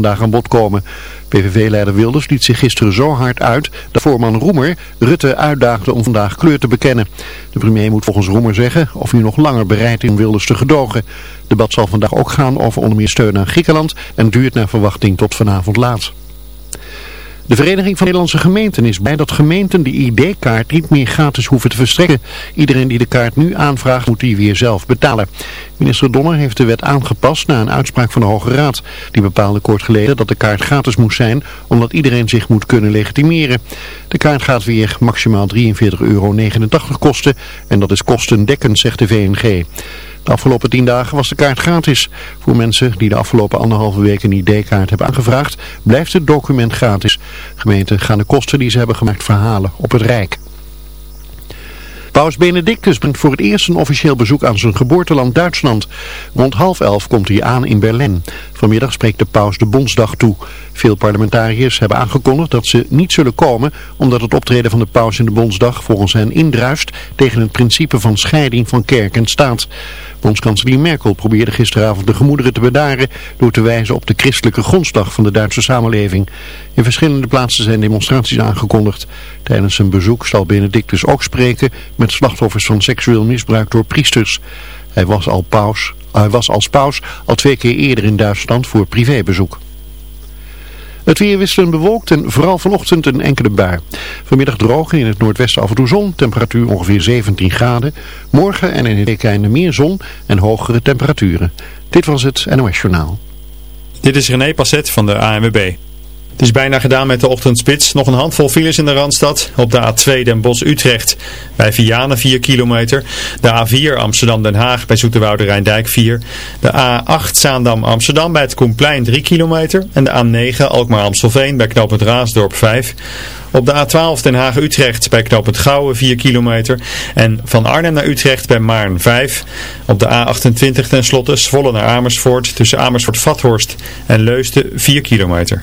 vandaag aan bod komen. PVV-leider Wilders liet zich gisteren zo hard uit dat voorman Roemer Rutte uitdaagde om vandaag kleur te bekennen. De premier moet volgens Roemer zeggen of hij nog langer bereid is Wilders te gedogen. Het debat zal vandaag ook gaan over onder meer steun aan Griekenland en duurt naar verwachting tot vanavond laat. De Vereniging van Nederlandse Gemeenten is blij dat gemeenten de ID-kaart niet meer gratis hoeven te verstrekken. Iedereen die de kaart nu aanvraagt moet die weer zelf betalen. Minister Donner heeft de wet aangepast na een uitspraak van de Hoge Raad. Die bepaalde kort geleden dat de kaart gratis moest zijn omdat iedereen zich moet kunnen legitimeren. De kaart gaat weer maximaal 43,89 euro kosten en dat is kostendekkend zegt de VNG. De afgelopen tien dagen was de kaart gratis. Voor mensen die de afgelopen anderhalve week een ID-kaart hebben aangevraagd, blijft het document gratis. Gemeenten gaan de kosten die ze hebben gemaakt verhalen op het Rijk. Paus Benedictus brengt voor het eerst een officieel bezoek aan zijn geboorteland Duitsland. Rond half elf komt hij aan in Berlijn. Vanmiddag spreekt de paus de Bondsdag toe. Veel parlementariërs hebben aangekondigd dat ze niet zullen komen... omdat het optreden van de paus in de Bondsdag volgens hen indruist... tegen het principe van scheiding van kerk en staat. Bondskanselier Merkel probeerde gisteravond de gemoederen te bedaren... door te wijzen op de christelijke grondslag van de Duitse samenleving. In verschillende plaatsen zijn demonstraties aangekondigd. Tijdens zijn bezoek zal Benedictus ook spreken... met slachtoffers van seksueel misbruik door priesters. Hij was, al paus, hij was als paus al twee keer eerder in Duitsland voor privébezoek. Het weer wisselend bewolkt en vooral vanochtend een enkele bui. Vanmiddag droog in het noordwesten af en toe zon, temperatuur ongeveer 17 graden. Morgen en in het weekende meer zon en hogere temperaturen. Dit was het NOS Journaal. Dit is René Passet van de ANWB. Het is bijna gedaan met de ochtendspits. Nog een handvol files in de Randstad. Op de A2 Den Bosch-Utrecht bij Vianen 4 kilometer. De A4 Amsterdam-Den Haag bij Zoeterwoude Rijndijk 4. De A8 Zaandam-Amsterdam bij het Koenplein 3 kilometer. En de A9 Alkmaar-Amstelveen bij knooppunt Raasdorp 5. Op de A12 Den Haag-Utrecht bij knooppunt Gouwen 4 kilometer. En van Arnhem naar Utrecht bij Maarn 5. Op de A28 ten slotte Zwolle naar Amersfoort tussen Amersfoort-Vathorst en Leusden 4 kilometer.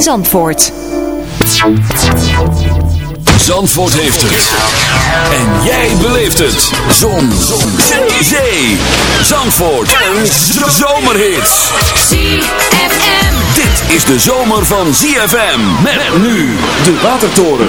Zandvoort. Zandvoort heeft het. En jij beleeft het. Zon. Zon. Zee. Zandvoort. Een zomerhit. ZFM. Dit is de zomer van ZFM. Met nu de Watertoren.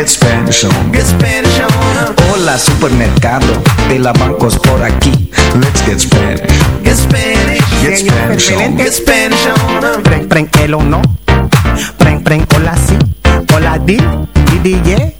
Get Spanish. Get Spanish on. Get Spanish on. Hola supermercado de la bancos por aquí. Let's get Spanish. Get Spanish. Get Spanish on. Get Spanish on. Preng, el o no. Preng, preng, hola si. Hola di, di, di, yeah.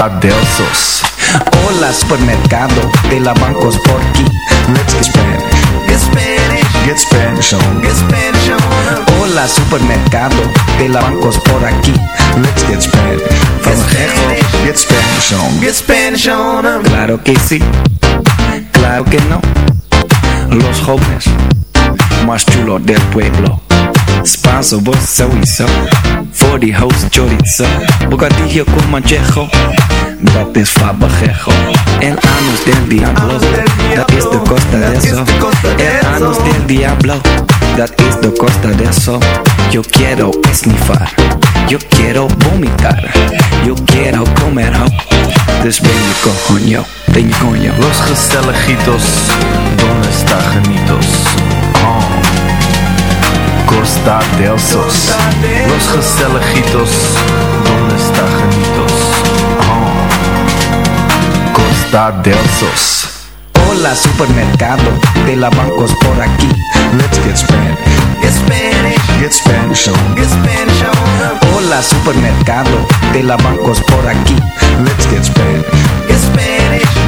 Costa del Sos. Hola supermercado de la bancos por aquí. Let's get Spanish. Get Spanish. Get Spanish on. Get Spanish on. Hola supermercado de la bancos por aquí. Let's get Spanish. From Get Get Spanish on. Get Spanish on. Claro que sí. Claro que no. Los jóvenes más chulos del pueblo. Spanso, vos sowieso. horihost, chorizo, bocadillo con manchejo. Dat is fabajejo, el anus del diablo. Dat is de costa de eso, el anus del diablo. That is the costa de eso. Yo quiero esnifar, yo quiero vomitar, yo quiero comer oh. ho. Dus ben je cojoño, ben je coño. Los gezelligitos, donde está genitos? Oh. Costa del Sos. Los Gacelejitos, ¿dónde está Janitos? Oh. Costa del Sos. Hola supermercado, de la bancos por aquí. Let's get Spanish. Get Spanish. Get Spanish Hola supermercado, de la bancos por aquí. Let's get Spanish. Get Spanish.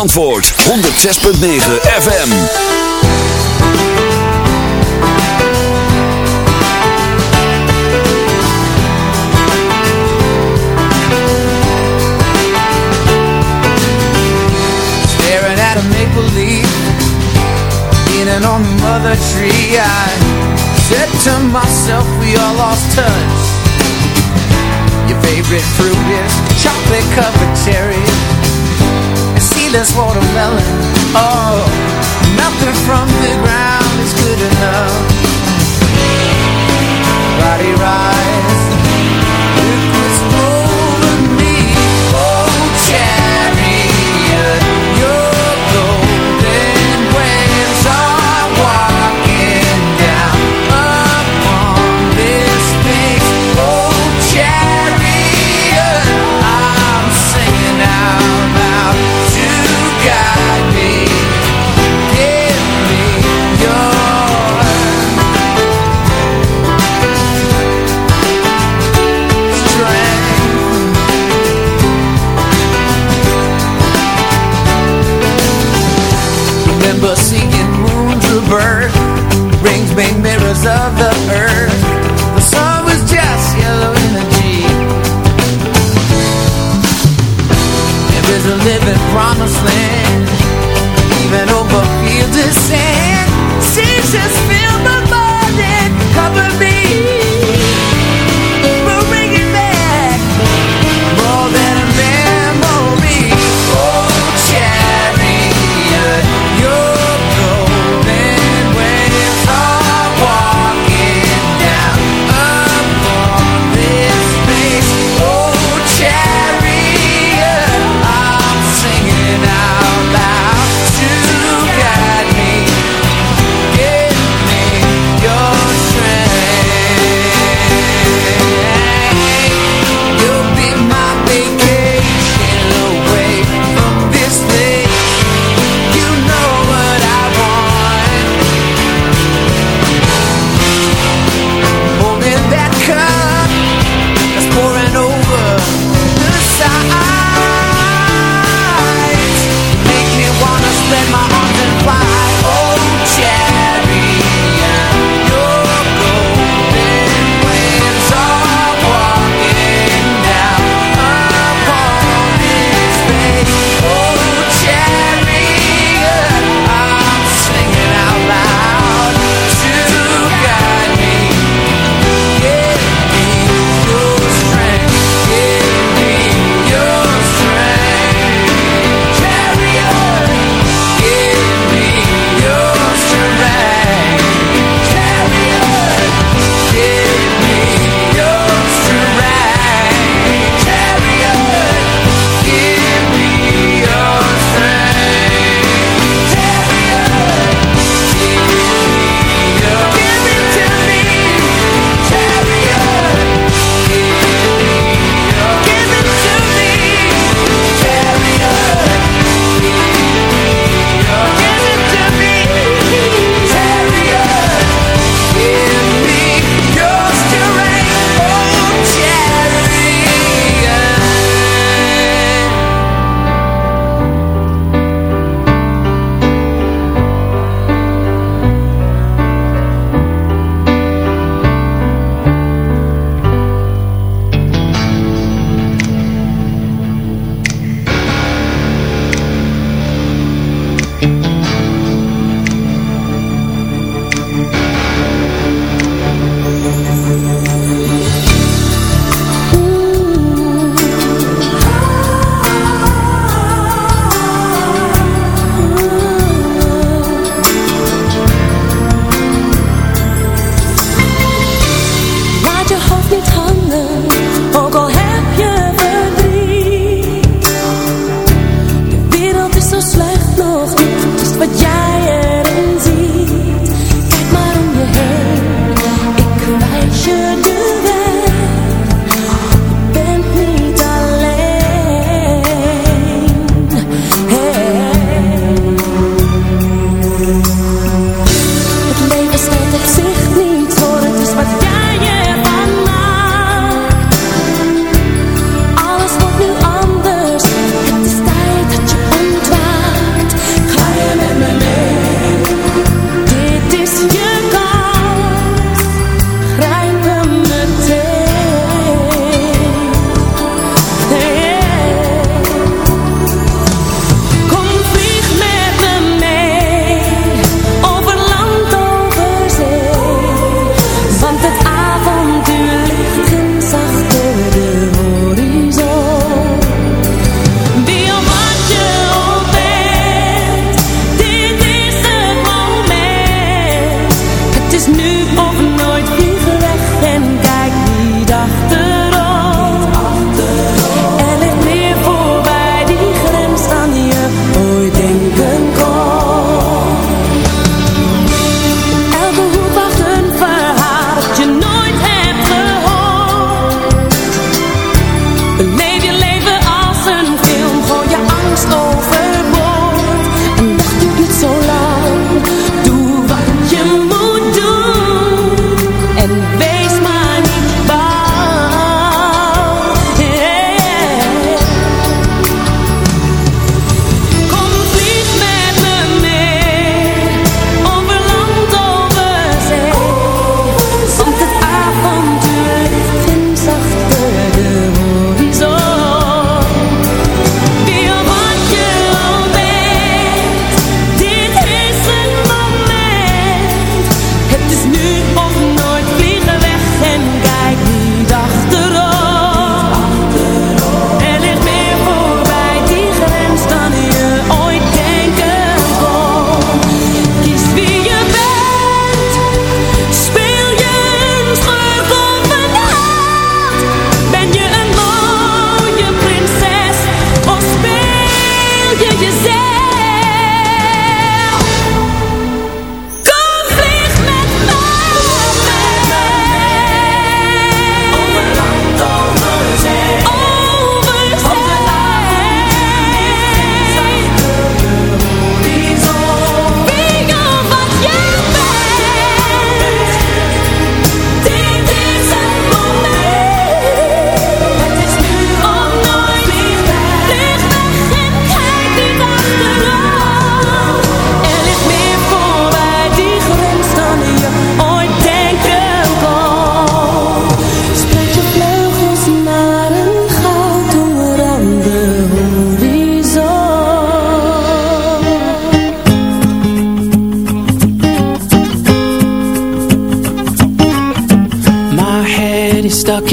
Zandvoort 106.9 FM Staring at a maple leaf Leaning on the mother tree. I said to myself we all lost touch. Your favorite fruit is chocolate covered cherries. sweetest watermelon. Oh, nothing from the ground is good enough. Body ride promised land Even over fields of sand. Seas just fill the morning Cover me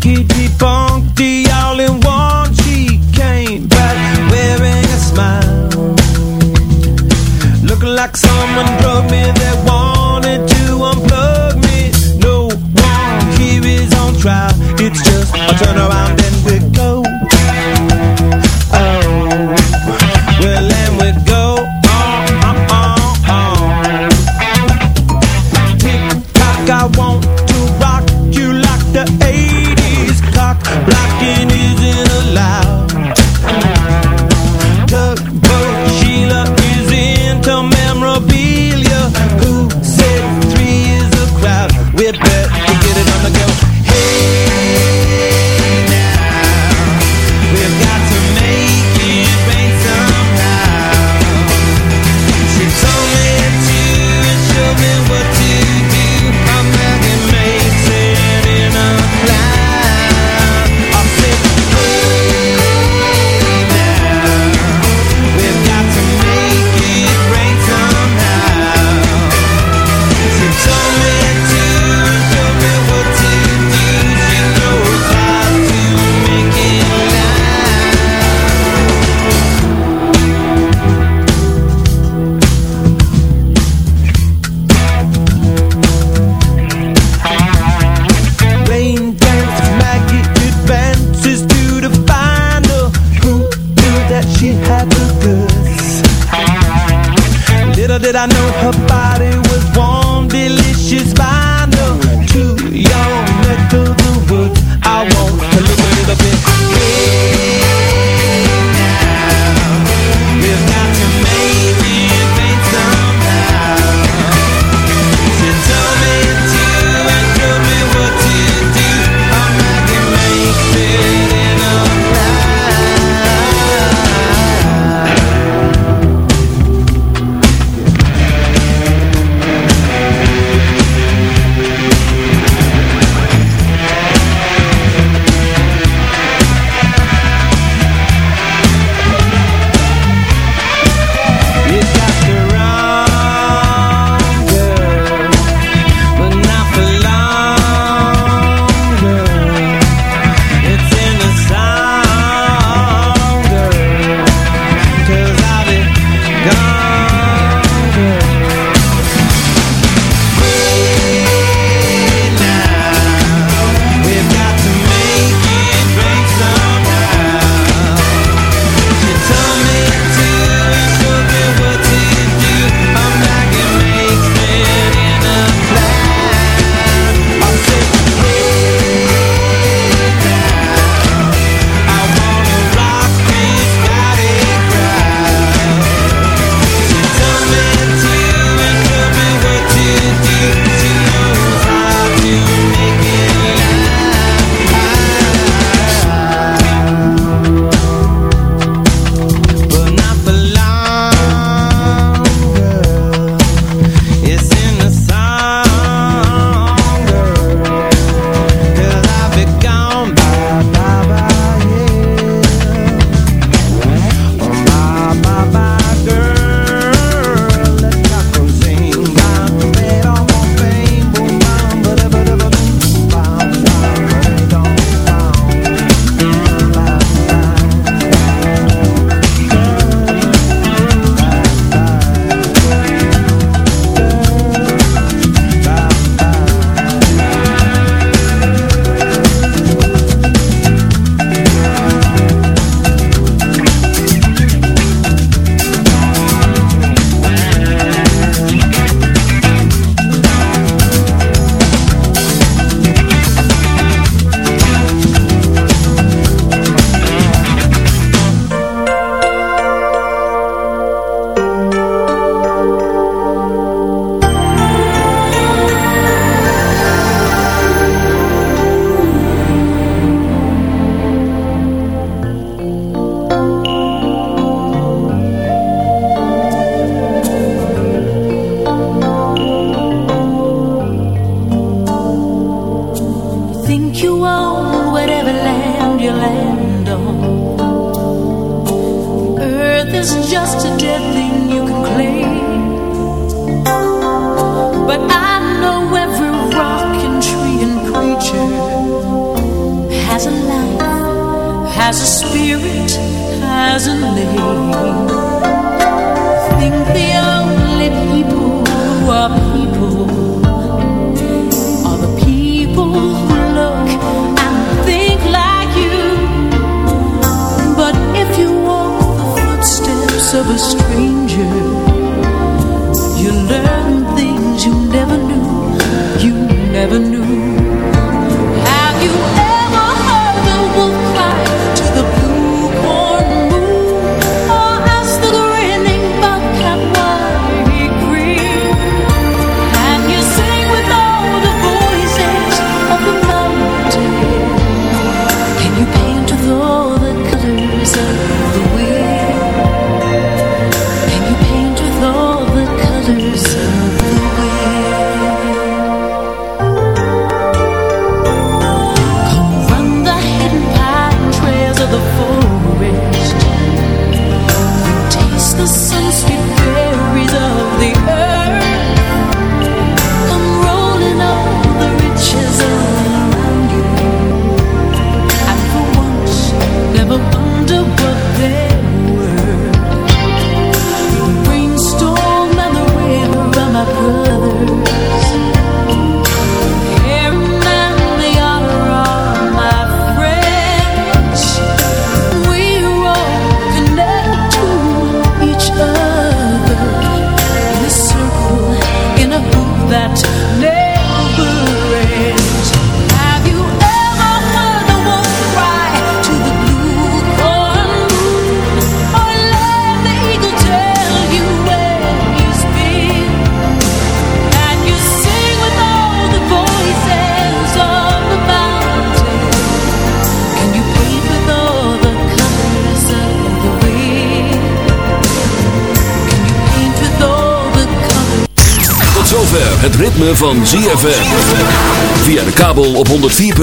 keep, on.